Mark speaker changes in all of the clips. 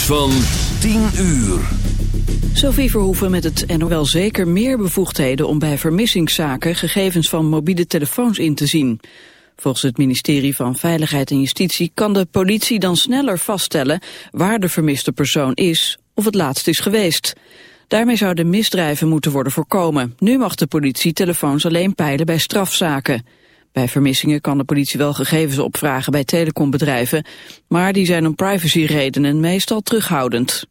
Speaker 1: van 10 uur.
Speaker 2: Sophie Verhoeven met het NOL zeker meer bevoegdheden om bij vermissingszaken gegevens van mobiele telefoons in te zien. Volgens het ministerie van Veiligheid en Justitie kan de politie dan sneller vaststellen waar de vermiste persoon is of het laatst is geweest. Daarmee zouden misdrijven moeten worden voorkomen. Nu mag de politie telefoons alleen peilen bij strafzaken. Bij vermissingen kan de politie wel gegevens opvragen bij telecombedrijven, maar die zijn om privacyredenen meestal terughoudend.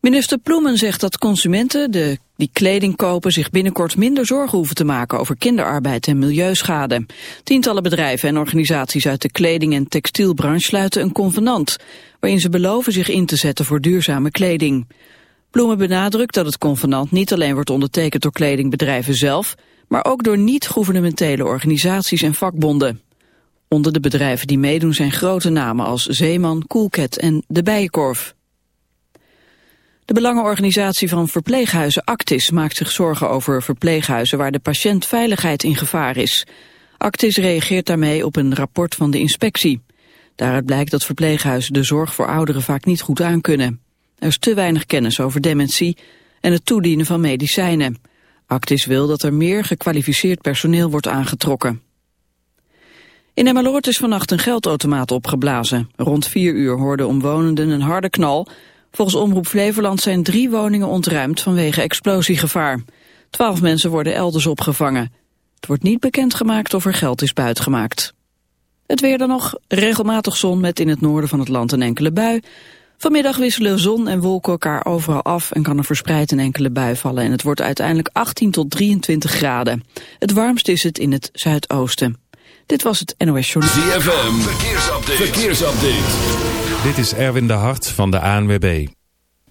Speaker 2: Minister Ploemen zegt dat consumenten de, die kleding kopen zich binnenkort minder zorgen hoeven te maken over kinderarbeid en milieuschade. Tientallen bedrijven en organisaties uit de kleding- en textielbranche sluiten een convenant, waarin ze beloven zich in te zetten voor duurzame kleding. Ploemen benadrukt dat het convenant niet alleen wordt ondertekend door kledingbedrijven zelf, maar ook door niet-gouvernementele organisaties en vakbonden. Onder de bedrijven die meedoen zijn grote namen als Zeeman, Coolcat en De Bijenkorf. De belangenorganisatie van verpleeghuizen Actis maakt zich zorgen over verpleeghuizen waar de patiëntveiligheid in gevaar is. Actis reageert daarmee op een rapport van de inspectie. Daaruit blijkt dat verpleeghuizen de zorg voor ouderen vaak niet goed aankunnen. Er is te weinig kennis over dementie en het toedienen van medicijnen. Actis wil dat er meer gekwalificeerd personeel wordt aangetrokken. In Emmeloord is vannacht een geldautomaat opgeblazen. Rond vier uur hoorden omwonenden een harde knal. Volgens Omroep Flevoland zijn drie woningen ontruimd vanwege explosiegevaar. Twaalf mensen worden elders opgevangen. Het wordt niet bekendgemaakt of er geld is buitgemaakt. Het weer dan nog, regelmatig zon met in het noorden van het land een enkele bui. Vanmiddag wisselen zon en wolken elkaar overal af en kan er verspreid een enkele bui vallen. En het wordt uiteindelijk 18 tot 23 graden. Het warmst is het in het zuidoosten. Dit was het NOS Journal.
Speaker 1: ZFM, verkeersupdate. verkeersupdate.
Speaker 3: Dit is Erwin de Hart van de ANWB.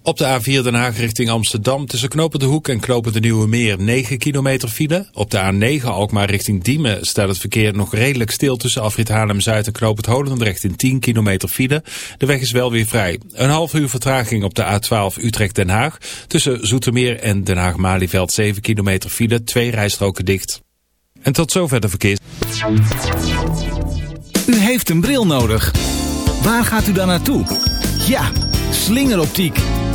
Speaker 3: Op de A4 Den Haag richting Amsterdam tussen Knopen de Hoek en Knopen de Nieuwe Meer 9 kilometer file. Op de A9 Alkmaar richting Diemen staat het verkeer nog redelijk stil tussen Afrit Haarlem-Zuid en Knoop het in 10 kilometer file. De weg is wel weer vrij. Een half uur vertraging op de A12 Utrecht-Den Haag. Tussen Zoetermeer en Den Haag-Malieveld 7 kilometer file, twee rijstroken dicht. En tot zover de verkeers.
Speaker 4: U heeft een bril nodig. Waar gaat u dan naartoe? Ja, slingeroptiek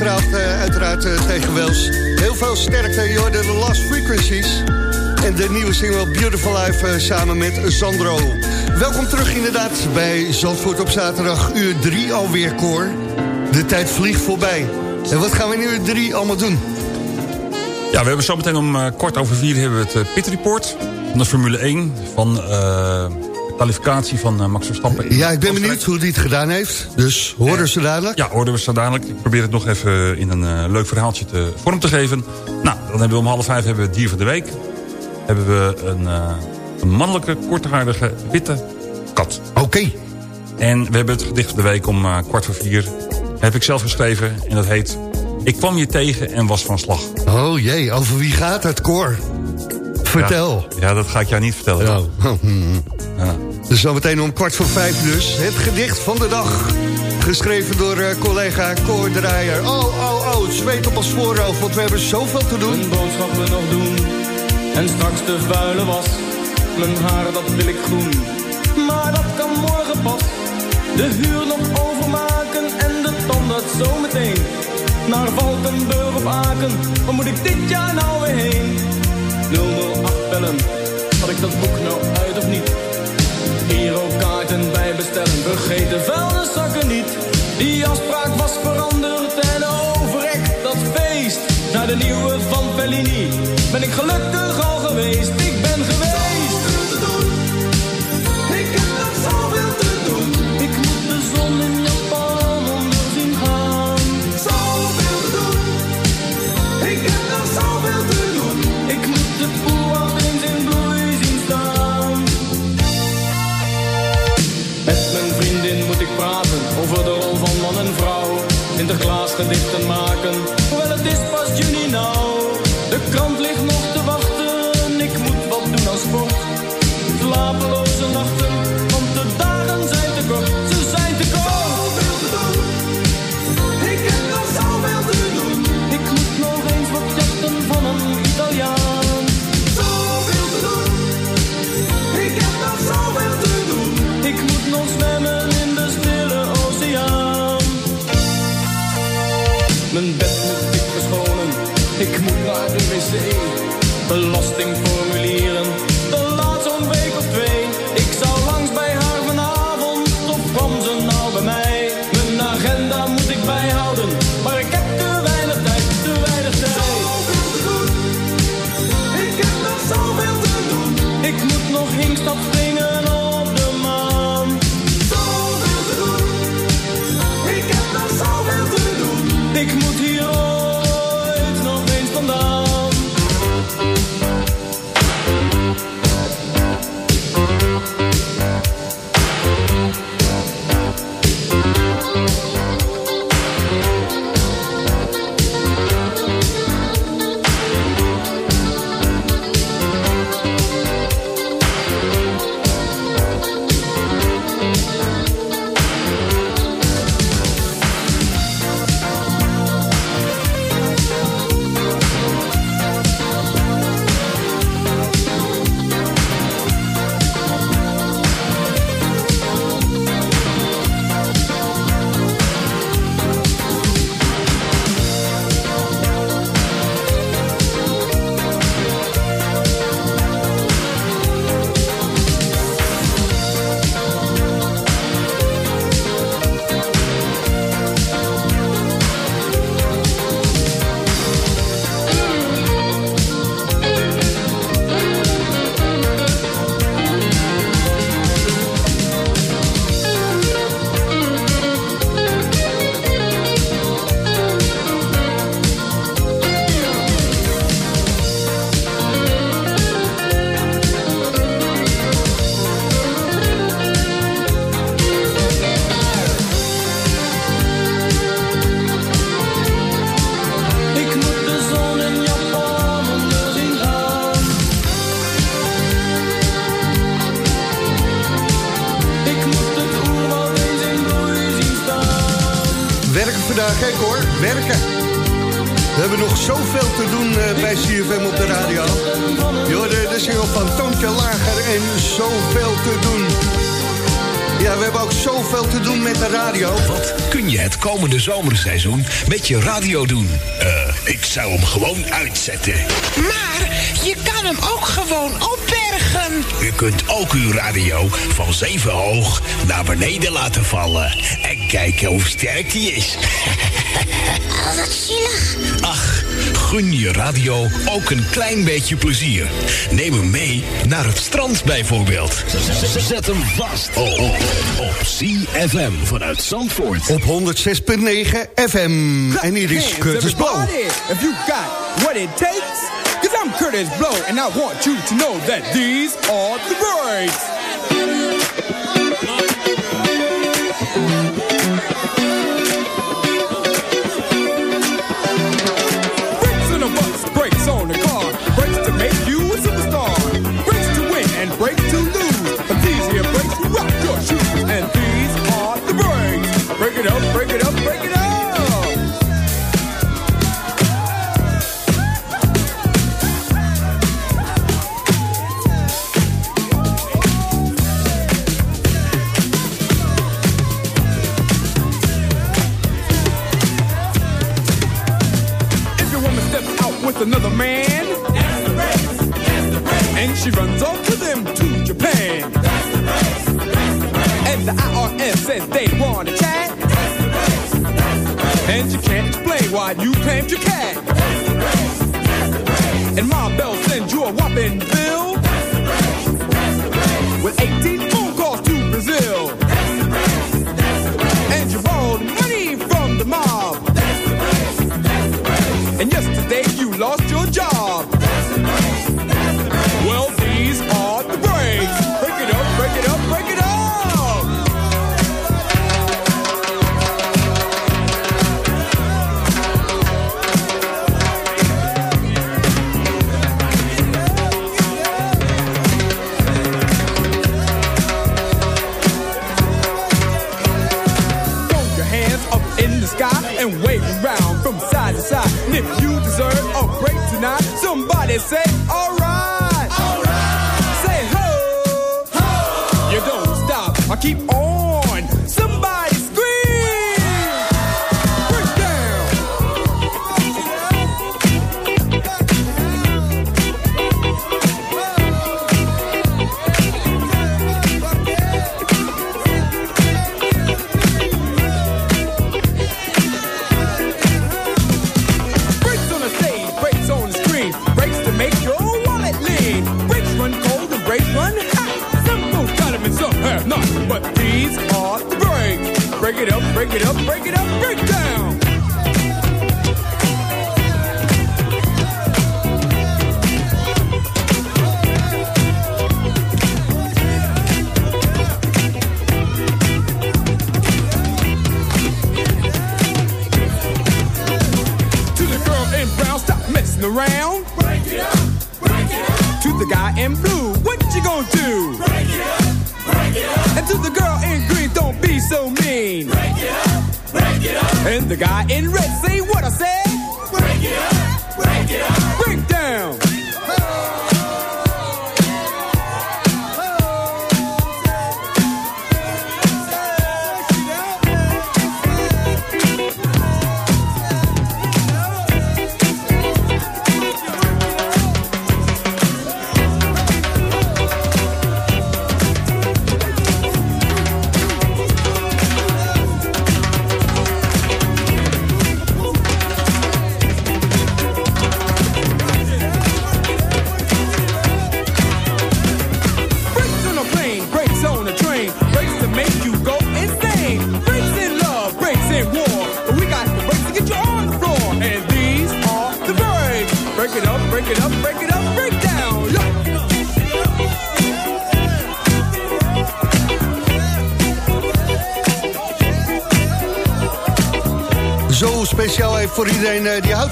Speaker 5: Eh, uiteraard eh, tegen Wales. Heel veel sterkte, je de Last Frequencies. En de nieuwe single Beautiful Life eh, samen met Sandro. Welkom terug inderdaad bij Zandvoort op zaterdag, uur 3 alweer, Koor. De tijd vliegt voorbij. En wat gaan we in uur 3 allemaal doen?
Speaker 6: Ja, we hebben zometeen om kwart over vier hebben we het Pit Report van de Formule 1. Van kwalificatie van eh, Max Verstappen.
Speaker 5: Ja, ik ben benieuwd hoe die het gedaan heeft. Dus horen ze dadelijk.
Speaker 6: Ja, hoorden we zo dadelijk. Ik probeer het nog even in een eh, leuk verhaaltje te, vorm te geven. Nou, dan hebben we om half vijf hebben we het dier van de week. Hebben we een, eh, een mannelijke, korthaardige, witte kat.
Speaker 5: Oké.
Speaker 6: En we hebben het gedicht van de week om kwart voor vier. Heb ik zelf geschreven en dat heet... Ik kwam je tegen en was van slag.
Speaker 5: Oh jee, over wie gaat het, Cor? Vertel.
Speaker 6: Ja, ja, dat ga ik jou niet vertellen.
Speaker 5: Ja.
Speaker 6: Ja.
Speaker 5: Dus zometeen om kwart voor vijf dus. Het gedicht van de dag. Geschreven door eh, collega Cor Draaier. Oh, oh, oh, zweet op ons voorhoofd, want we hebben zoveel te doen.
Speaker 7: Mijn boodschappen nog doen. En straks de vuile was. Mijn haar dat wil ik groen. Maar dat kan morgen pas. De huur nog overmaken en de tandarts zometeen. Naar Valkenburg op Aken. Waar moet ik dit jaar nou weer heen? 008 bellen. Had ik dat boek nou uit of niet? Girokaarten bij bestellen. Vergeet de vuilniszakken niet. Die afspraak was veranderd en overrekt dat feest. Naar de nieuwe van Bellini. Ben ik gelukkig al geweest. Gedichten maken, hoewel het is pas juni nou. Ik te doen
Speaker 5: met de radio.
Speaker 1: Wat kun je het komende zomerseizoen met je radio doen? Eh, ik zou hem gewoon uitzetten.
Speaker 8: Maar je kan hem ook gewoon opbergen.
Speaker 1: U kunt ook uw radio van zeven hoog naar beneden laten vallen. En kijken hoe sterk die is.
Speaker 8: Oh, wat zielig.
Speaker 1: Ach, gun je radio ook een klein beetje plezier. Neem hem mee naar het strand bijvoorbeeld. Zet hem vast op, op, op CFM vanuit Zandvoort.
Speaker 5: Op 106.9 FM. En hier is Curtis Blow.
Speaker 9: If you got what it takes, cause I'm Curtis Blow, and I want you to know that these are the breaks.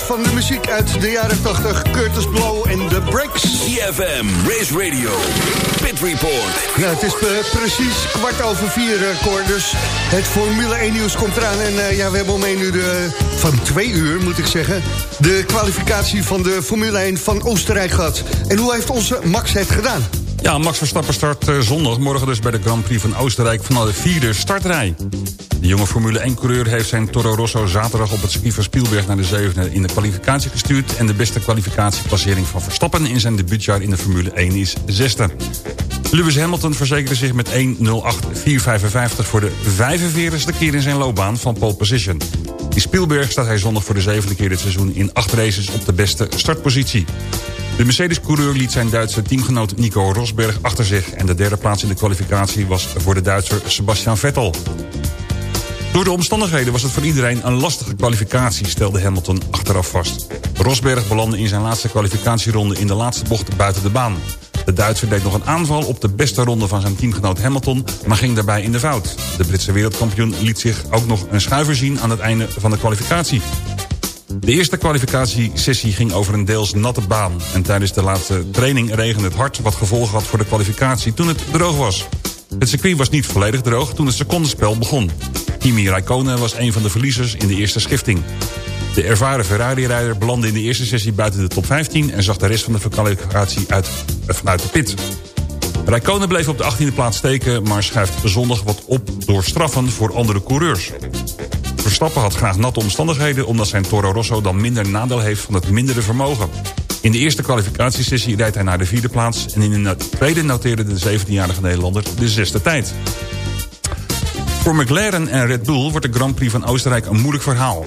Speaker 5: Van de muziek uit de jaren 80. Curtis Blow en The Breaks.
Speaker 1: CFM, Race Radio, Pit Report.
Speaker 5: Nou, het is eh, precies kwart over vier, eh, Cor. Dus het Formule 1 nieuws komt eraan. En eh, ja, we hebben om één uur, de, van twee uur moet ik zeggen... de kwalificatie van de Formule 1 van Oostenrijk gehad. En hoe heeft onze Max het gedaan?
Speaker 6: Ja, Max Verstappen start zondag, morgen dus bij de Grand Prix van Oostenrijk... vanuit de vierde startrij. De jonge Formule 1-coureur heeft zijn Toro Rosso zaterdag... op het circuit van Spielberg naar de zevende in de kwalificatie gestuurd... en de beste kwalificatieplacering van Verstappen in zijn debuutjaar in de Formule 1 is zesde. Lewis Hamilton verzekerde zich met 1.08.455 voor de 45ste keer in zijn loopbaan van pole position. In Spielberg staat hij zondag voor de zevende keer dit seizoen in acht races op de beste startpositie. De Mercedes-coureur liet zijn Duitse teamgenoot Nico Rosberg achter zich... en de derde plaats in de kwalificatie was voor de Duitser Sebastian Vettel. Door de omstandigheden was het voor iedereen een lastige kwalificatie... stelde Hamilton achteraf vast. Rosberg belandde in zijn laatste kwalificatieronde in de laatste bocht buiten de baan. De Duitser deed nog een aanval op de beste ronde van zijn teamgenoot Hamilton... maar ging daarbij in de fout. De Britse wereldkampioen liet zich ook nog een schuiver zien... aan het einde van de kwalificatie. De eerste kwalificatiesessie ging over een deels natte baan. En tijdens de laatste training regende het hard... wat gevolgen had voor de kwalificatie toen het droog was. Het circuit was niet volledig droog toen het secondenspel begon. Kimi Raikkonen was een van de verliezers in de eerste schifting. De ervaren Ferrari-rijder belandde in de eerste sessie buiten de top 15... en zag de rest van de kwalificatie uit, eh, vanuit de pit. Rijkonen bleef op de 18e plaats steken... maar schuift zondag wat op door straffen voor andere coureurs. Verstappen had graag natte omstandigheden... omdat zijn Toro Rosso dan minder nadeel heeft van het mindere vermogen. In de eerste kwalificatiesessie rijdt hij naar de vierde plaats... en in de tweede noteerde de 17-jarige Nederlander de zesde tijd. Voor McLaren en Red Bull wordt de Grand Prix van Oostenrijk een moeilijk verhaal.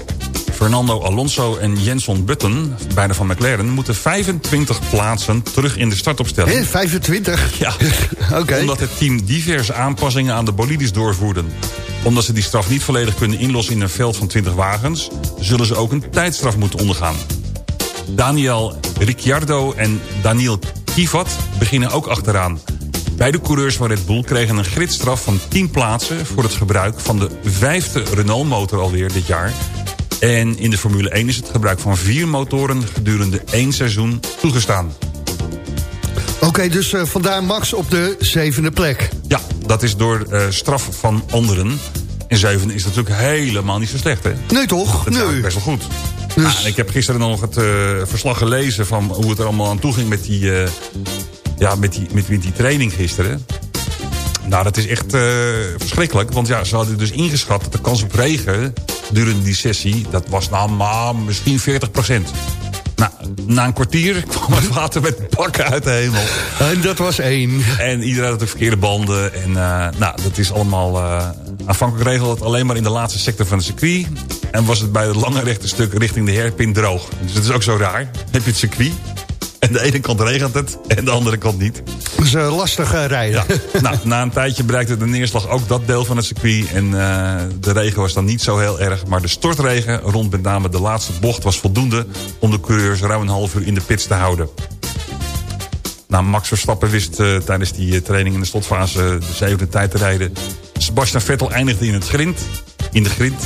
Speaker 6: Fernando Alonso en Jenson Button, beide van McLaren... moeten 25 plaatsen terug in de startopstelling.
Speaker 5: Hé, 25?
Speaker 6: Ja,
Speaker 5: Oké.
Speaker 6: omdat het team diverse aanpassingen aan de bolides doorvoerden. Omdat ze die straf niet volledig kunnen inlossen in een veld van 20 wagens... zullen ze ook een tijdstraf moeten ondergaan. Daniel Ricciardo en Daniel Kivat beginnen ook achteraan. Beide coureurs van Red Bull kregen een gridstraf van 10 plaatsen... voor het gebruik van de vijfde Renault-motor alweer dit jaar... En in de Formule 1 is het gebruik van vier motoren gedurende één seizoen toegestaan.
Speaker 5: Oké, dus eh, vandaar Max op de zevende plek.
Speaker 6: Ja, dat is door eh, straf van anderen. En zevende is natuurlijk helemaal niet zo slecht, hè?
Speaker 5: Nee toch?
Speaker 6: Dat is
Speaker 5: Nee.
Speaker 6: best wel goed.
Speaker 5: Dus-
Speaker 6: en ik heb gisteren nog het eh, verslag gelezen... van hoe het er allemaal aan toe ging met die, ja, met die, met, met die training gisteren. Nou, dat is echt eh, verschrikkelijk. Want ja, ze hadden dus ingeschat dat de kans op regen... durende die sessie, dat was nou maar misschien 40% Nou, na een kwartier kwam het water met bakken uit de hemel.
Speaker 5: En dat was één.
Speaker 6: En iedereen had de verkeerde banden. En eh, nou, dat is allemaal... eh, aanvankelijk regelde het alleen maar in de laatste sector van het circuit. En was het bij het lange rechte stuk richting de herpin droog. Dus dat is ook zo raar. Heb je het circuit... En de ene kant regent het en de andere kant niet.
Speaker 5: Dat is eh, lastig eh, rijden.
Speaker 6: Ja. nou, na een tijdje bereikte de neerslag ook dat deel van het circuit. En eh, de regen was dan niet zo heel erg. Maar de stortregen rond met name de laatste bocht was voldoende... om de coureurs ruim een half uur in de pits te houden. Nou, Max Verstappen wist tijdens die training in de slotfase de zevende tijd te rijden. Sebastian Vettel eindigde in het grind. In de grind.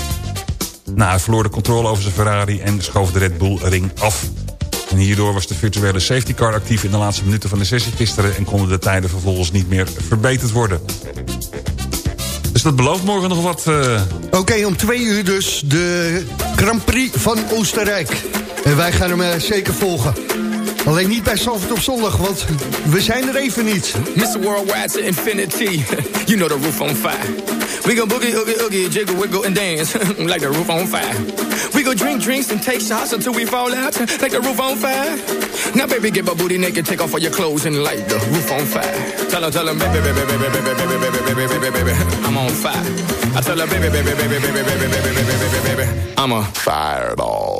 Speaker 6: Nou, hij verloor de controle over zijn Ferrari en schoof de Red Bull ring af. En hierdoor was de virtuele safety car actief in de laatste minuten van de sessie gisteren... en konden de tijden vervolgens niet meer verbeterd worden. Dus dat belooft morgen nog wat... eh,
Speaker 5: Oké, om twee uur dus de Grand Prix van Oostenrijk. En wij gaan hem eh, zeker volgen. Alleen niet bij Zalvert op zondag, want we zijn er even niet.
Speaker 7: Mr. Worldwide to infinity. you know the roof on fire. We go boogie, oogie, oogie, jiggle, wiggle, and dance like the roof on fire. We go drink drinks and take shots until we fall out like the roof on fire. Now, baby, get my booty naked, take off all your clothes and light the roof on fire. Tell her, tell her, baby, baby, baby, baby, baby, baby, baby, baby, baby, baby, I'm on fire. I tell her, baby, baby, baby, baby, baby, baby, baby, baby, baby, baby, I'm a fireball.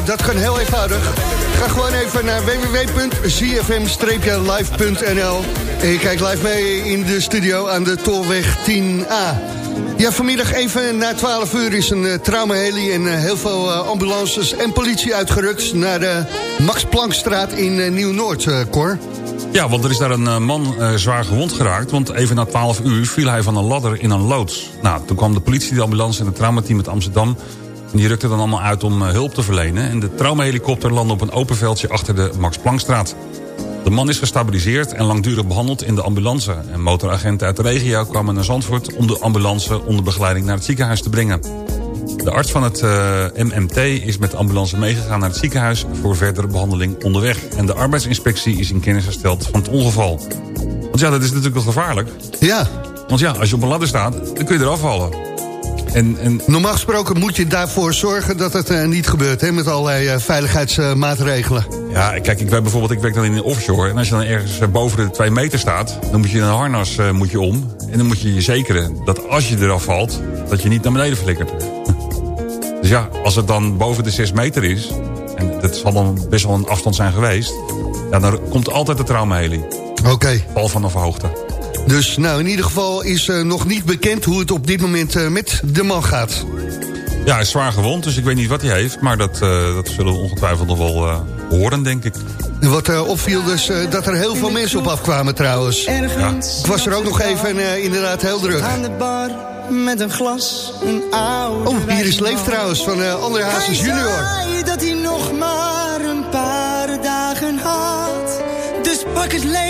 Speaker 5: Studio? Dat kan heel eenvoudig. Ga gewoon even naar www.zfm-live.nl en je kijkt live mee in de studio aan de Tolweg 10A. Ja, vanmiddag even na 12 uur is een uh, traumaheli en uh, heel veel uh, ambulances en politie uitgerukt naar de Max Planckstraat in Nieuw-Noord, Cor.
Speaker 6: Ja, want er is daar een man zwaar gewond geraakt. Want even na 12 uur viel hij van een ladder in een loods. Nou, toen kwam de politie, de ambulance en het traumateam uit Amsterdam. Die rukten dan allemaal uit om uh, hulp te verlenen. En de traumahelikopter landde op een open veldje achter de Max Planckstraat. De man is gestabiliseerd en langdurig behandeld in de ambulance. En motoragenten uit de regio kwamen naar Zandvoort... om de ambulance onder begeleiding naar het ziekenhuis te brengen. De arts van het uh, MMT is met de ambulance meegegaan naar het ziekenhuis... voor verdere behandeling onderweg. En de arbeidsinspectie is in kennis gesteld van het ongeval. Want ja, dat is natuurlijk wel gevaarlijk.
Speaker 5: Ja.
Speaker 6: Want ja, als je op een ladder staat, dan kun je eraf vallen. En, en...
Speaker 5: Normaal gesproken moet je daarvoor zorgen dat het uh, niet gebeurt... Hè, met allerlei uh, veiligheidsmaatregelen.
Speaker 6: Ja, kijk, ik, weet bijvoorbeeld, ik werk dan in de offshore... en als je dan ergens boven de twee meter staat... dan moet je een harnas moet je om... en dan moet je je zekeren dat als je eraf valt... dat je niet naar beneden flikkert. Dus ja, als het dan boven de 6 meter is... en dat zal dan best wel een afstand zijn geweest... Ja, dan komt altijd de traumaheli.
Speaker 5: Oké. Okay.
Speaker 6: Val vanaf hoogte.
Speaker 5: Dus nou, in ieder geval is uh, nog niet bekend hoe het op dit moment uh, met de man gaat.
Speaker 6: Ja, hij is zwaar gewond, dus ik weet niet wat hij heeft. Maar dat, uh, dat zullen we ongetwijfeld nog wel horen, denk ik.
Speaker 5: Wat opviel dus dat er heel veel mensen op afkwamen trouwens. Ja. Het was er ook nog even inderdaad heel druk.
Speaker 10: Aan de bar met een glas, een oude
Speaker 5: Oh, hier is Leef trouwens van uh, André Hazes junior.
Speaker 10: Hij dat hij nog maar een paar dagen had. Dus pak het leven,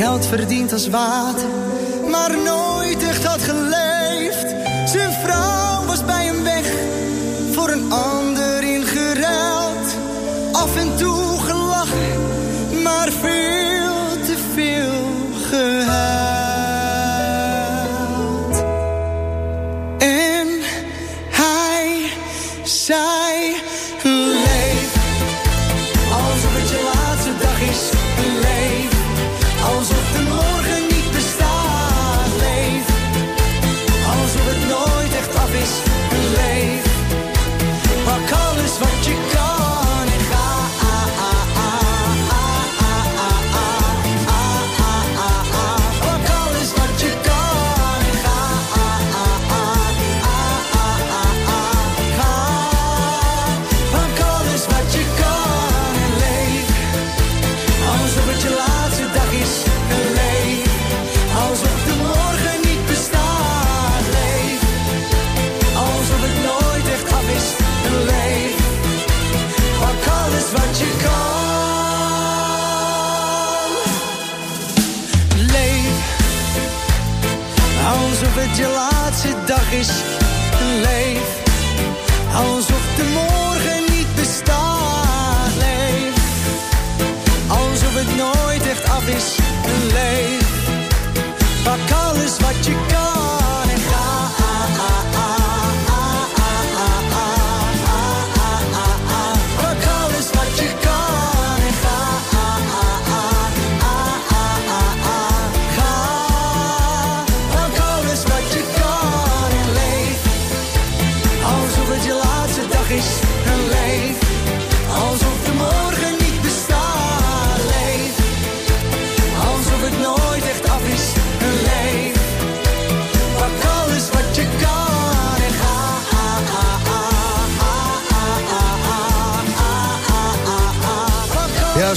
Speaker 10: Geld verdiend als water, maar nooit echt had geleefd. Zijn vrouw was bij hem weg, voor een ander ingeruild. Af en toe gelachen, maar veel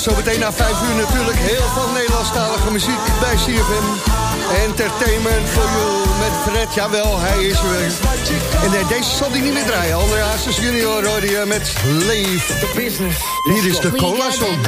Speaker 11: Zo meteen na vijf uur natuurlijk heel veel Nederlandstalige muziek bij CFM. Entertainment for you met Fred, jawel, hij is er weer. En nee, deze zal hij niet meer draaien. André Hazes junior hoorde je met Leave. Hier is de cola song.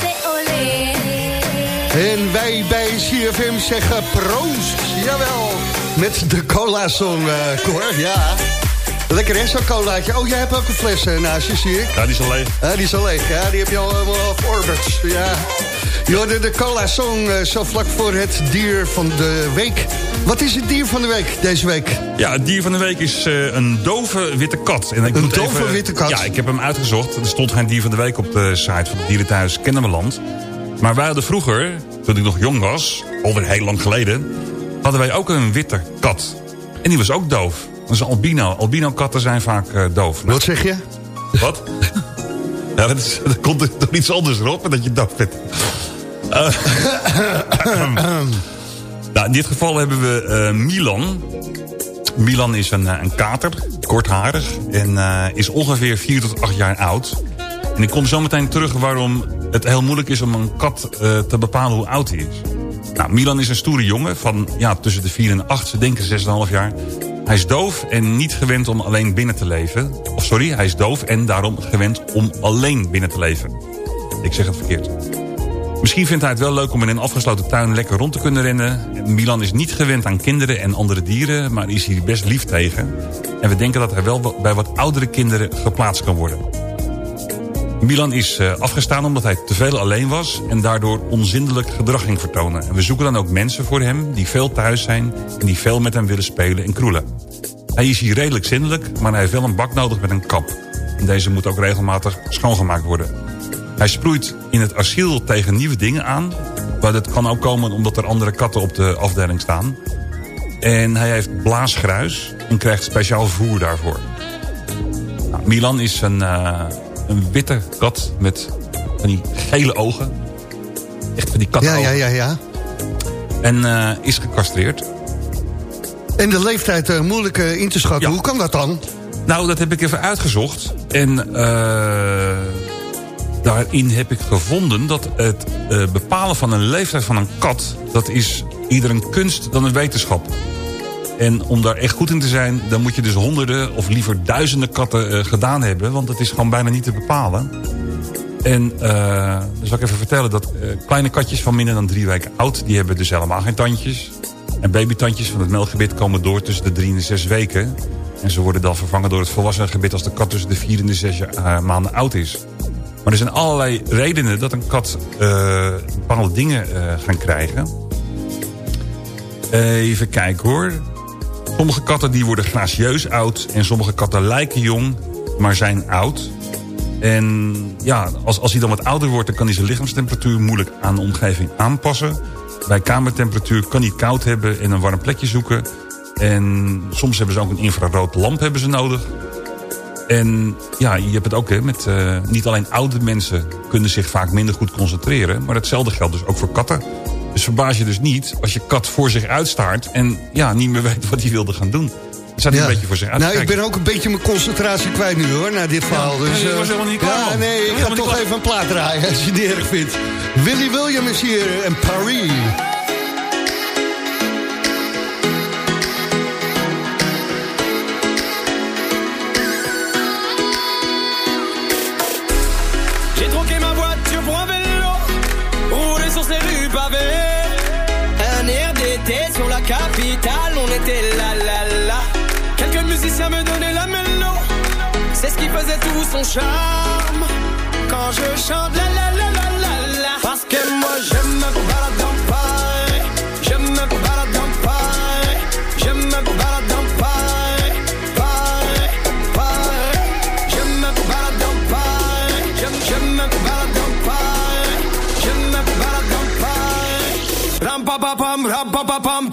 Speaker 12: Say ole.
Speaker 11: En wij bij CFM zeggen proost. Jawel. Met de cola song, eh Cor. Ja. Lekker hè, zo'n colaatje. Oh, jij hebt ook een fles eh, naast je, zie ik.
Speaker 6: Ja, die is al leeg.
Speaker 11: Ja, die is al leeg. Ja, die heb je al helemaal op orbit. Ja. Je hoorde de cola song eh, zo vlak voor het dier van de week. Wat is het dier van de week deze week?
Speaker 6: Ja, het dier van de week is eh, een dove witte kat. En ik
Speaker 11: Een dove
Speaker 6: even-
Speaker 11: witte kat?
Speaker 6: Ja, ik heb hem uitgezocht. Er stond geen dier van de week op de site van het Dierenthuis Kennemerland. Maar wij hadden vroeger, toen ik nog jong was, alweer heel lang geleden... hadden wij ook een witte kat. En die was ook doof. Dat is albino. Albino katten zijn vaak eh, doof.
Speaker 11: Wat zeg je?
Speaker 6: Wat? Ja, dat, is, dat komt er door iets anders erop, dat je doof bent. Eh, nou, in dit geval hebben we eh, Milan. Milan is een, een kater, kortharig. En is ongeveer 4 tot 8 jaar oud. En ik kom zo meteen terug waarom het heel moeilijk is om een kat te bepalen hoe oud hij is. Nou, Milan is een stoere jongen van ja, tussen de 4 en 8, ze denken 6,5 jaar. Hij is doof en niet gewend om alleen binnen te leven. Of sorry, hij is doof en daarom gewend om alleen binnen te leven. Ik zeg het verkeerd. Misschien vindt hij het wel leuk om in een afgesloten tuin lekker rond te kunnen rennen. Milan is niet gewend aan kinderen en andere dieren, maar is hier best lief tegen. En we denken dat hij wel bij wat oudere kinderen geplaatst kan worden. Milan is eh, afgestaan omdat hij te veel alleen was... en daardoor onzindelijk gedrag ging vertonen. En we zoeken dan ook mensen voor hem die veel thuis zijn... en die veel met hem willen spelen en kroelen. Hij is hier redelijk zindelijk, maar hij heeft wel een bak nodig met een kap. En deze moet ook regelmatig schoongemaakt worden. Hij sproeit in het asiel tegen nieuwe dingen aan... maar dat kan ook komen omdat er andere katten op de afdeling staan. En hij heeft blaasgruis en krijgt speciaal voer daarvoor. Nou, Milan is een... Uh, een witte kat met van die gele ogen. Echt van die kat.
Speaker 5: Ja, ja, ja, ja.
Speaker 6: En uh, is gecastreerd.
Speaker 5: En de leeftijd uh, moeilijk uh, in te schatten. Ja. Hoe kan dat dan?
Speaker 6: Nou, dat heb ik even uitgezocht. En daarin heb ik gevonden dat het bepalen van een leeftijd van een kat... dat is ieder een kunst dan een wetenschap. En om daar echt goed in te zijn, dan moet je dus honderden of liever duizenden katten uh, gedaan hebben. Want dat is gewoon bijna niet te bepalen. En uh, dan zal ik even vertellen dat uh, kleine katjes van minder dan drie weken oud... die hebben dus helemaal geen tandjes. En babytandjes van het melkgebit komen door tussen de drie en de zes weken. En ze worden dan vervangen door het volwassen gebit... als de kat tussen de vier en de zes maanden oud is. Maar er zijn allerlei redenen dat een kat bepaalde dingen gaan krijgen. Even kijken hoor. Sommige katten die worden gracieus oud en sommige katten lijken jong, maar zijn oud. En ja, als, als hij dan wat ouder wordt, dan kan hij zijn lichaamstemperatuur moeilijk aan de omgeving aanpassen. Bij kamertemperatuur kan hij koud hebben en een warm plekje zoeken. En soms hebben ze ook een infrarood lamp hebben ze nodig. En ja, je hebt het ook hè, met uh, niet alleen oude mensen kunnen zich vaak minder goed concentreren. Maar hetzelfde geldt dus ook voor katten. Dus verbaas je dus niet als je kat voor zich uitstaart... en ja, niet meer weet wat hij wilde gaan doen. Staat ja. een beetje voor zich uit.
Speaker 5: Nou, ik ben ook een beetje mijn concentratie kwijt nu hoor, na dit verhaal.
Speaker 6: Ja,
Speaker 5: dus,
Speaker 6: nee, was helemaal niet klaar.
Speaker 5: Ja, nee, ik ga toch even een plaat draaien als je het erg vindt. Willy William is hier en Paris.
Speaker 13: Capitale, on était là là là. Quelques musiciens me donnaient la mélo, c'est ce qui faisait tout son charme. Quand je chante la la la la la la, parce que moi je me balade dans Paris, je me balade dans Paris, je me balade dans Paris, Paris, Paris, je me balade dans Paris, je, je me balade dans Paris, je me balade dans Paris. Ram pa pa pam, ram pa pa pam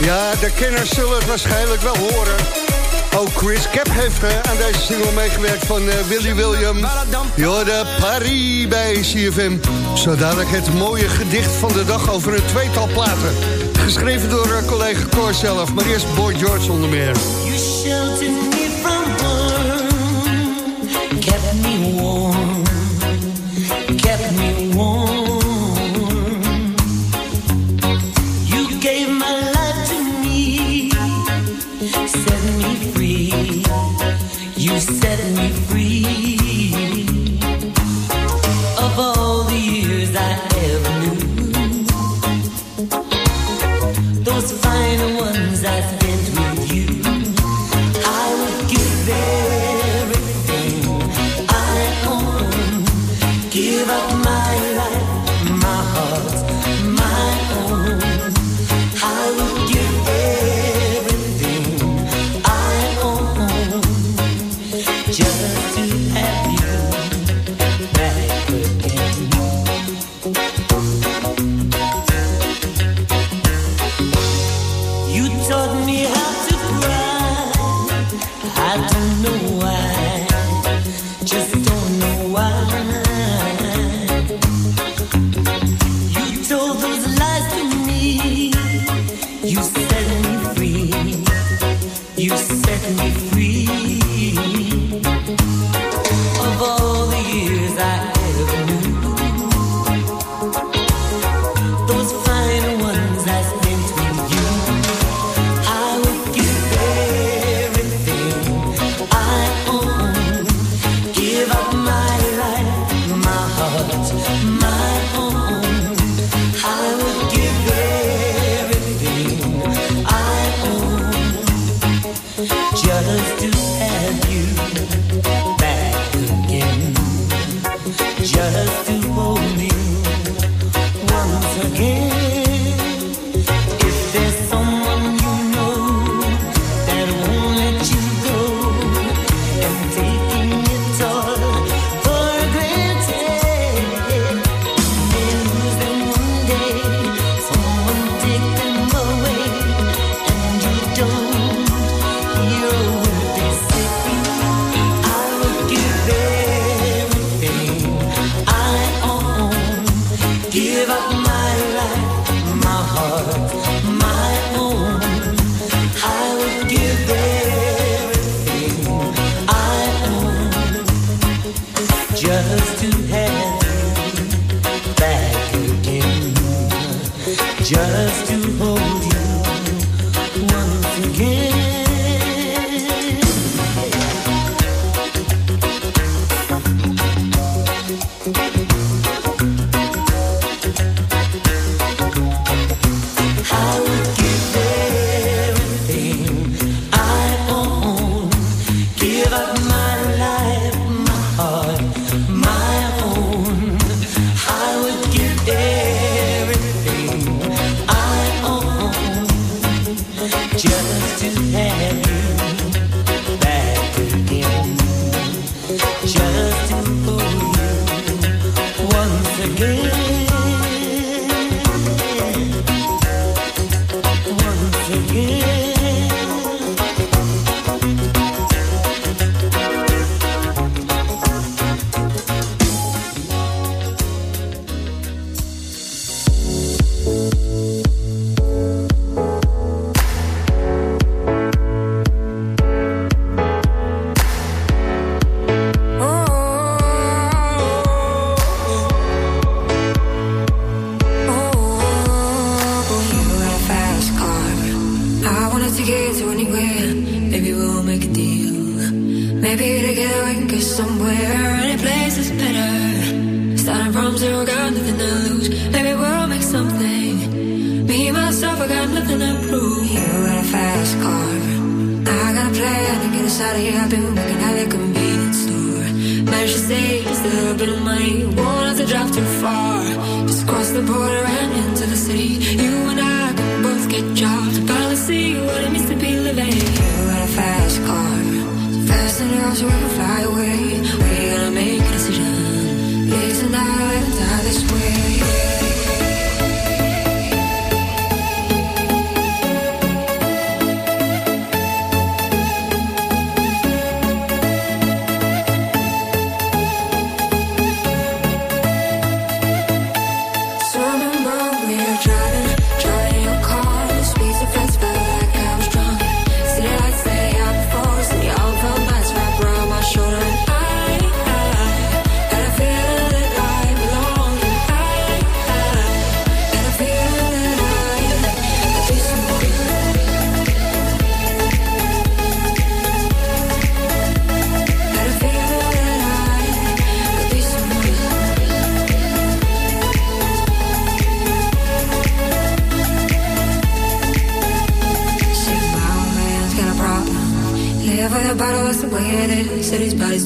Speaker 13: Ja, de
Speaker 14: kenners zullen het waarschijnlijk wel horen. Ook Chris Cap heeft eh, aan deze single meegewerkt van uh, Willy William. Jorde Paris bij CFM. Zo het mooie gedicht van de dag over een tweetal platen. Geschreven door eh, collega Cor zelf, maar eerst Boy George onder meer.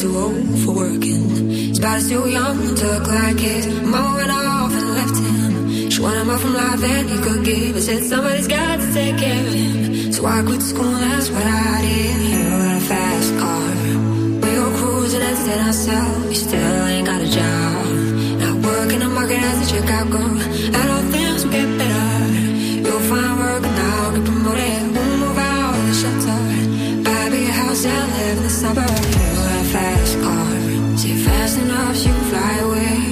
Speaker 15: Too
Speaker 16: old for working. His body's too young to look like it. Mama went off and left him. She wanted more from life than he could give. I said somebody's got to take care of him. So I quit school, that's what I did. You got a fast car. We go cruising and set ourselves. You still ain't got a job. Not working the market as a checkout girl. Enough, you fly away.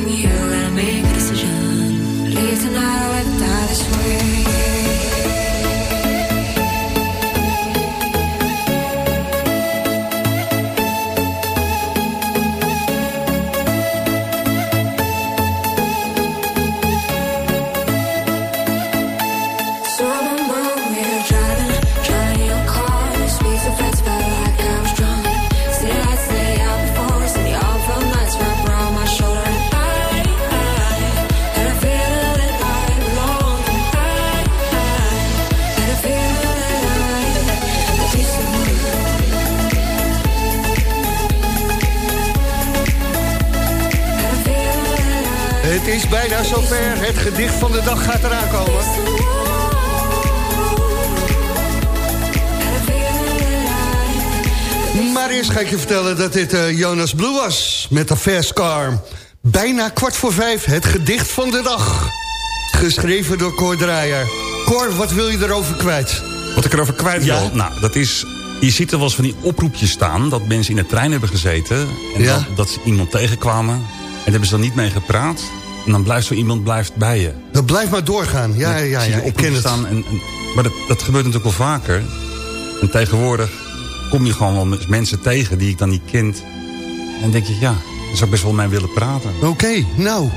Speaker 5: Is bijna zover. Het gedicht van de dag gaat eraan komen. Maar eerst ga ik je vertellen dat dit eh, Jonas Blue was. Met de Fast Car. Bijna kwart voor vijf, het gedicht van de dag. Geschreven door Cor Draaier. Cor, wat wil je erover kwijt?
Speaker 6: Wat ik erover kwijt wil?
Speaker 5: Ja?
Speaker 6: Nou, dat is... Je ziet er wel eens van die oproepjes staan... dat mensen in de trein hebben gezeten... en
Speaker 5: Ja.
Speaker 6: dat, dat ze iemand tegenkwamen... en daar hebben ze dan niet mee gepraat... en dan blijft zo iemand blijft bij je.
Speaker 5: Dat blijft maar doorgaan. Ja, ja, ja, ik ken het.
Speaker 6: Staan en, en- maar dat, dat gebeurt natuurlijk wel vaker. En tegenwoordig kom je gewoon wel mensen tegen die ik dan niet kent. En dan denk je, ja, daar zou ik best wel mee willen praten.
Speaker 5: Oké, nou,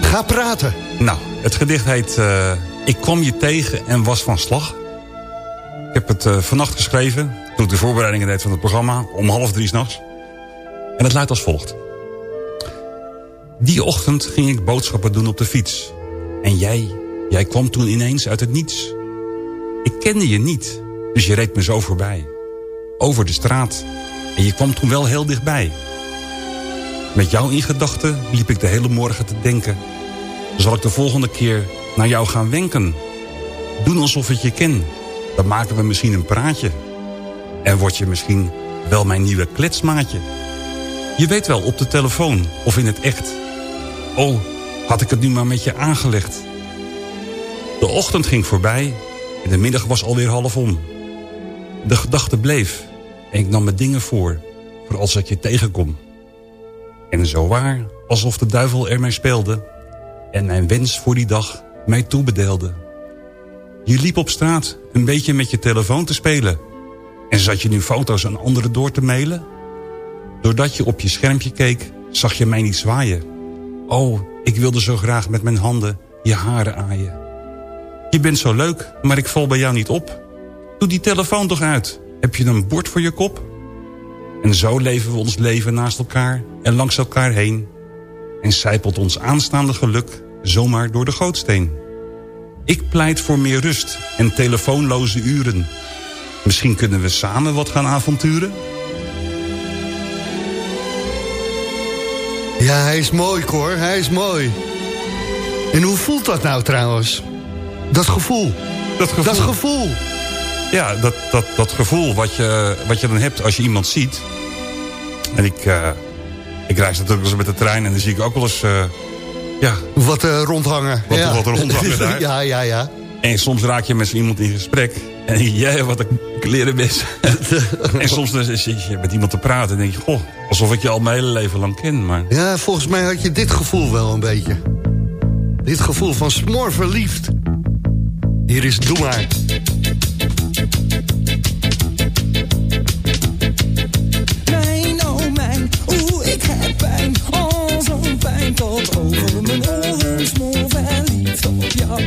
Speaker 5: ga praten.
Speaker 6: Nou, het gedicht heet eh, Ik kwam je tegen en was van slag. Ik heb het eh, vannacht geschreven, toen ik de voorbereidingen deed van het programma, om half drie s'nachts. En het luidt als volgt. Die ochtend ging ik boodschappen doen op de fiets. En jij, jij kwam toen ineens uit het niets. Ik kende je niet, dus je reed me zo voorbij. Over de straat. En je kwam toen wel heel dichtbij. Met jou in gedachten liep ik de hele morgen te denken. Zal ik de volgende keer naar jou gaan wenken? Doen alsof ik je ken. Dan maken we misschien een praatje. En word je misschien wel mijn nieuwe kletsmaatje. Je weet wel, op de telefoon of in het echt. Oh, had ik het nu maar met je aangelegd. De ochtend ging voorbij en de middag was alweer half om. De gedachte bleef en ik nam me dingen voor... voor als ik je tegenkom. En zo waar, alsof de duivel ermee speelde... en mijn wens voor die dag mij toebedeelde. Je liep op straat een beetje met je telefoon te spelen... en zat je nu foto's aan anderen door te mailen? Doordat je op je schermpje keek, zag je mij niet zwaaien. Oh, ik wilde zo graag met mijn handen je haren aaien. Je bent zo leuk, maar ik val bij jou niet op. Doe die telefoon toch uit. Heb je een bord voor je kop? En zo leven we ons leven naast elkaar en langs elkaar heen. En zijpelt ons aanstaande geluk zomaar door de gootsteen. Ik pleit voor meer rust en telefoonloze uren. Misschien kunnen we samen wat gaan avonturen?
Speaker 5: Ja, hij is mooi, Cor. Hij is mooi. En hoe voelt dat nou trouwens? Dat gevoel.
Speaker 6: Dat gevoel.
Speaker 5: Dat gevoel.
Speaker 6: Ja, dat, dat, dat gevoel wat je, wat je dan hebt als je iemand ziet. En ik, eh, ik reis natuurlijk wel eens met de trein en dan zie ik ook wel eens... eh, ja,
Speaker 5: Wat eh, rondhangen.
Speaker 6: Wat-
Speaker 5: ja.
Speaker 6: wat rondhangen daar.
Speaker 5: ja, ja, ja.
Speaker 6: En soms raak je met zo iemand in gesprek. En jij wat een kleren best. en soms dan zit je met iemand te praten en denk je... Goh, alsof ik je al mijn hele leven lang ken. Maar
Speaker 5: Ja, volgens mij had je dit gevoel wel een beetje. Dit gevoel van smoor verliefd. Hier is Doe maar.
Speaker 17: Mijn, oh mijn, oeh, ik heb pijn. Oh, zo'n pijn tot over mijn oren. Smoor verliefd op jou.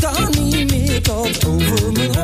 Speaker 17: Neer. Ik kan niet meer tot over mijn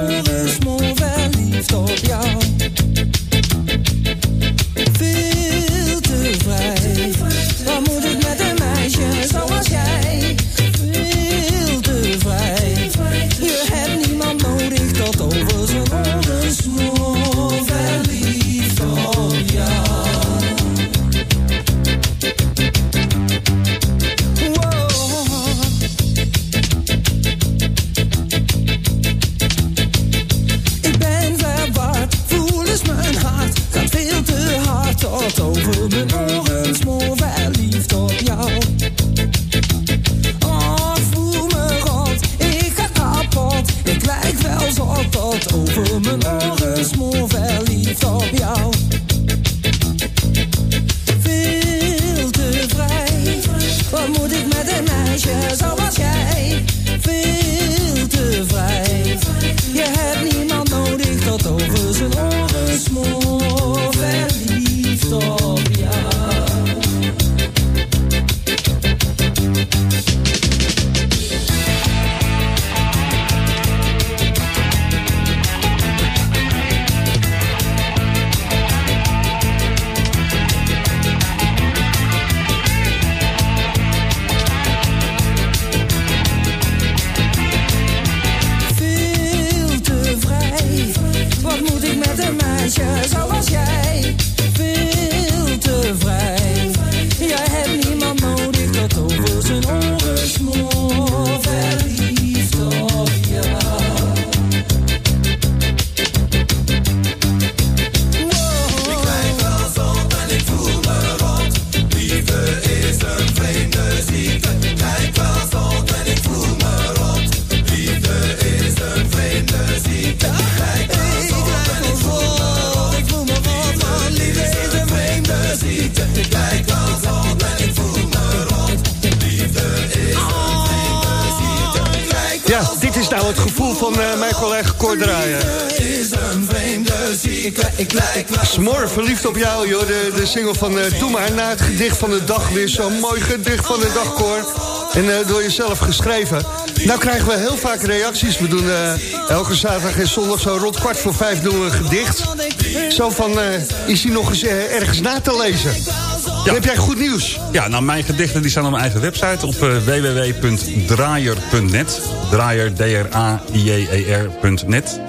Speaker 17: op jou,
Speaker 5: joh. De, de single van eh Doe maar na het gedicht van de dag. Weer zo'n mooi gedicht van de dag, Cor. En eh, door jezelf geschreven. Nou krijgen we heel vaak reacties. We doen eh, elke zaterdag en zondag zo rond kwart voor vijf doen we een gedicht. Zo van, is hij nog eens ergens na te lezen? Heb jij goed nieuws.
Speaker 6: Ja, nou mijn gedichten die staan op mijn eigen website op www.draaier.net. Draaier, D-R-A-I-J-E-R.net.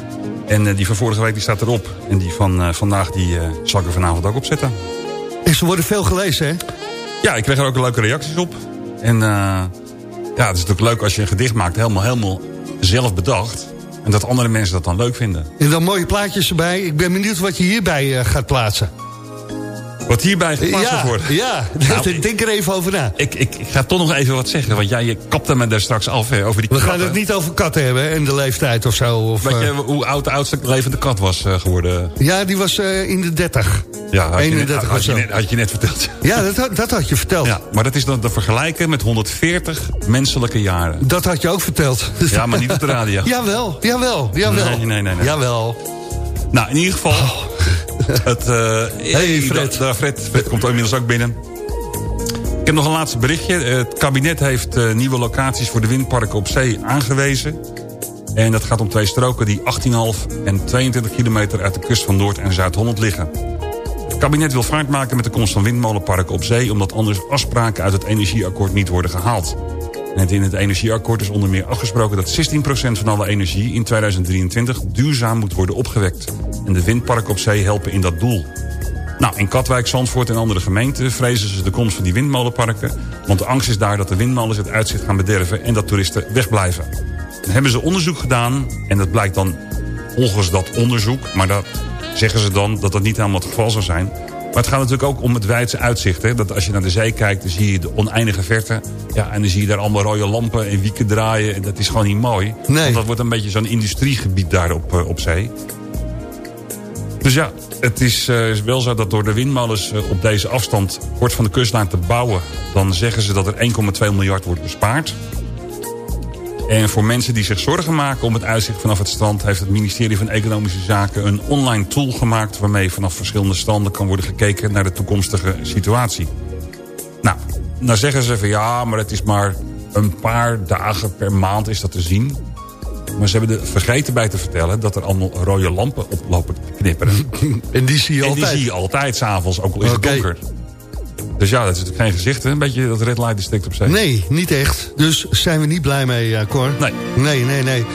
Speaker 6: En eh, die van vorige week die staat erop. En die van eh, vandaag die eh, zal ik er vanavond ook op zetten.
Speaker 5: En ze worden veel gelezen, hè?
Speaker 6: Ja, ik kreeg er ook leuke reacties op. En ja, het is natuurlijk leuk als je een gedicht maakt, helemaal, helemaal zelf bedacht. En dat andere mensen dat dan leuk vinden.
Speaker 5: En dan mooie plaatjes erbij. Ik ben benieuwd wat je hierbij gaat plaatsen.
Speaker 6: Wat hierbij geplaatst
Speaker 5: ja,
Speaker 6: wordt.
Speaker 5: Ja,
Speaker 6: Nou,
Speaker 5: denk er even over na.
Speaker 6: Ik, ik, ik ga toch nog even wat zeggen, want jij kapte me daar straks af hè, over die
Speaker 5: We gaan het niet over katten hebben en de leeftijd of zo. Of,
Speaker 6: Weet je
Speaker 5: eh,
Speaker 6: hoe oud de oudste levende kat was eh, geworden?
Speaker 5: ja, die was eh, in de 30.
Speaker 6: Ja, had je, net,
Speaker 5: 31
Speaker 6: had, je net, had je net verteld.
Speaker 5: Ja, dat, had- dat had je verteld.
Speaker 6: Ja, maar dat is dan te vergelijken met 140 menselijke jaren.
Speaker 5: Dat had je ook verteld.
Speaker 6: Ja, maar niet op de radio.
Speaker 5: jawel, jawel, jawel.
Speaker 6: Nee, nee, nee, nee.
Speaker 5: Jawel.
Speaker 6: Nou, in ieder geval... Het, eh hey,
Speaker 5: Fred.
Speaker 6: da- Fred. Fred komt inmiddels ook binnen. Ik heb nog een laatste berichtje. Het kabinet heeft eh, nieuwe locaties voor de windparken op zee aangewezen. En dat gaat om twee stroken die 18,5 en 22 kilometer uit de kust van Noord- en Zuid-Holland liggen. Het kabinet wil vaart maken met de komst van windmolenparken op zee... omdat anders afspraken uit het energieakkoord niet worden gehaald. En het- in het energieakkoord is onder meer afgesproken... dat 16% van alle energie in 2023 duurzaam moet worden opgewekt. En de windparken op zee helpen in dat doel. Nou, in Katwijk, Zandvoort en andere gemeenten vrezen ze de komst van die windmolenparken. Want de angst is daar dat de windmolens het uitzicht gaan bederven en dat toeristen wegblijven. Dan hebben ze onderzoek gedaan en dat blijkt dan volgens dat onderzoek... maar dat zeggen ze dan dat dat niet helemaal het geval zou zijn. Maar het gaat natuurlijk ook om het wijdse uitzicht. Hè? Dat als je naar de zee kijkt, dan zie je de oneindige verte. Ja, en dan zie je daar allemaal rode lampen en wieken draaien. En dat is gewoon niet mooi. Want dat wordt een beetje zo'n industriegebied daar op, eh, op zee. Dus ja, het is eh, is wel zo dat door de windmolens eh, op deze afstand... kort van de kustlijn te bouwen... dan zeggen ze dat er 1,2 miljard wordt bespaard. En voor mensen die zich zorgen maken om het uitzicht vanaf het strand... heeft het ministerie van Economische Zaken een online tool gemaakt... waarmee vanaf verschillende stranden kan worden gekeken naar de toekomstige situatie. Nou, nou zeggen ze van ja, maar het is maar een paar dagen per maand is dat te zien. Maar ze hebben er vergeten bij te vertellen dat er allemaal rode lampen oplopen te knipperen.
Speaker 5: En die zie je
Speaker 6: en
Speaker 5: altijd.
Speaker 6: die zie je altijd s'avonds, ook al is het donker. Dus ja, dat is natuurlijk geen gezicht, hè? Een beetje dat red light district op zee.
Speaker 5: Nee, niet echt. Dus zijn we niet blij mee, eh, Cor.
Speaker 6: Nee.
Speaker 5: Nee, nee, nee.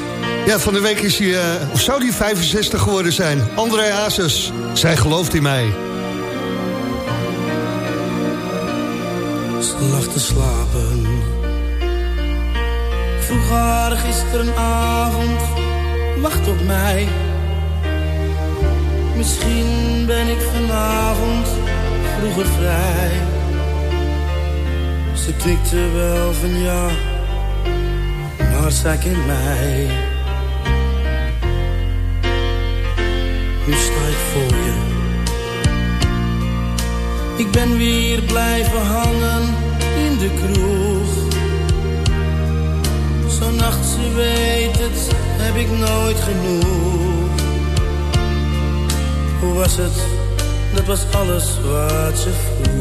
Speaker 5: Ja, van de week is hij, eh, of zou hij 65 geworden zijn? André Hazes, zij gelooft in mij.
Speaker 17: Ze lag te slapen. Vroeg haar gisterenavond, wacht op mij. Misschien ben ik vanavond vroeger vrij. Ze knikte wel van ja, maar zij kent mij.
Speaker 10: nu sta ik voor je. Ik ben weer blijven hangen in de kroeg. Zo'n nacht, ze weet het, heb ik nooit genoeg. Hoe was het? Dat was alles wat ze vroeg.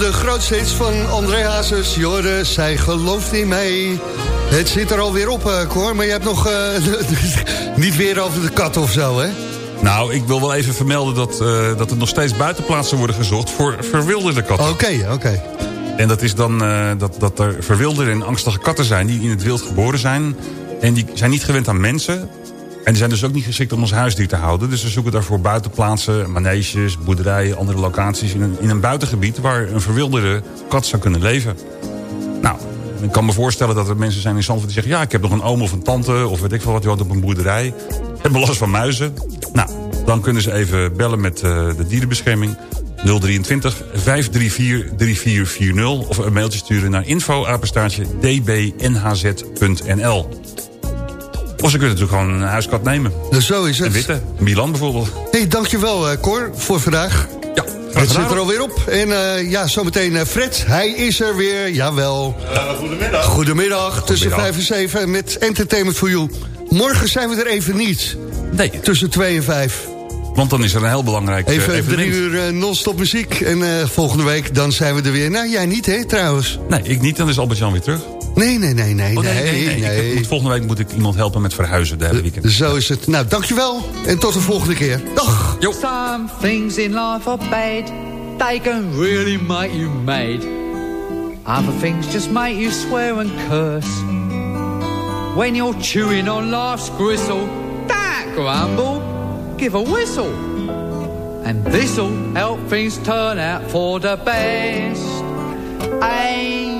Speaker 10: De
Speaker 5: grootste hits van André Hazes. Jorde, zij gelooft in mij. Het zit er alweer op, eh, Cor. Maar je hebt nog eh, niet weer over de kat of zo, hè?
Speaker 6: Nou, ik wil wel even vermelden dat, eh, dat er nog steeds buitenplaatsen worden gezocht... voor verwilderde katten.
Speaker 5: Oké, oké.
Speaker 6: En dat is dan eh, dat, dat er verwilderde en angstige katten zijn... die in het wild geboren zijn. En die zijn niet gewend aan mensen. En die zijn dus ook niet geschikt om ons huisdier te houden. Dus we zoeken daarvoor buitenplaatsen, maneges, boerderijen... andere locaties in een, in een buitengebied... waar een verwilderde kat zou kunnen leven. Nou, ik kan me voorstellen dat er mensen zijn in Zandvoort die zeggen... ja, ik heb nog een oom of een tante of weet ik veel wat... die woont op een boerderij. Hebben last van muizen. Nou, dan kunnen ze even bellen met eh, de dierenbescherming... 023 534 3440 of een mailtje sturen naar info dbnhz.nl. Of ze kunnen natuurlijk gewoon een huiskat nemen.
Speaker 5: Zo is het.
Speaker 6: Een witte, Milan bijvoorbeeld.
Speaker 5: hey, dankjewel, eh, Cor, voor vandaag.
Speaker 6: Ja,
Speaker 5: Het zit er alweer op. En eh, ja, zometeen eh, Fred, hij is er weer, jawel.
Speaker 18: goedemiddag.
Speaker 5: Goedemiddag, tussen. 5 en 7 met Entertainment for You. Morgen zijn we er even niet.
Speaker 6: Nee.
Speaker 5: Tussen 2 en 5.
Speaker 6: Want dan is er een heel belangrijk
Speaker 5: Even
Speaker 6: evenement.
Speaker 5: drie uur non-stop muziek. En eh, volgende week dan zijn we er weer. Nou, jij niet, hè, trouwens?
Speaker 6: Nee, ik niet. Dan is Albert-Jan weer terug.
Speaker 5: Nee, nee, nee, nee.
Speaker 6: Oh, nee, nee, nee. Ik moet- volgende week moet ik iemand helpen met verhuizen de hele weekend.
Speaker 5: Zo is het. Nou, dankjewel. En tot de volgende keer. Dag.
Speaker 19: Some things in life are bad. They can really make you mad. Other things just make you swear and curse. When you're chewing on life's gristle, don't grumble, give a whistle. And this'll help things turn out for the best. And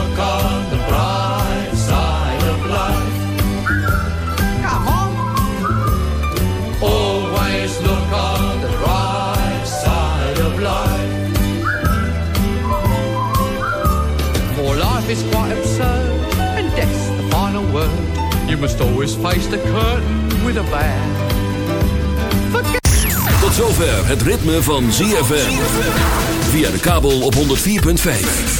Speaker 19: Look on the bright side of life. Come on. Always look on the bright side of life. For life is quite absurd, and death's the final word. You must always face the curtain with a bow.
Speaker 20: Tot zover het ritme van ZFM. Via de kabel op 104.5.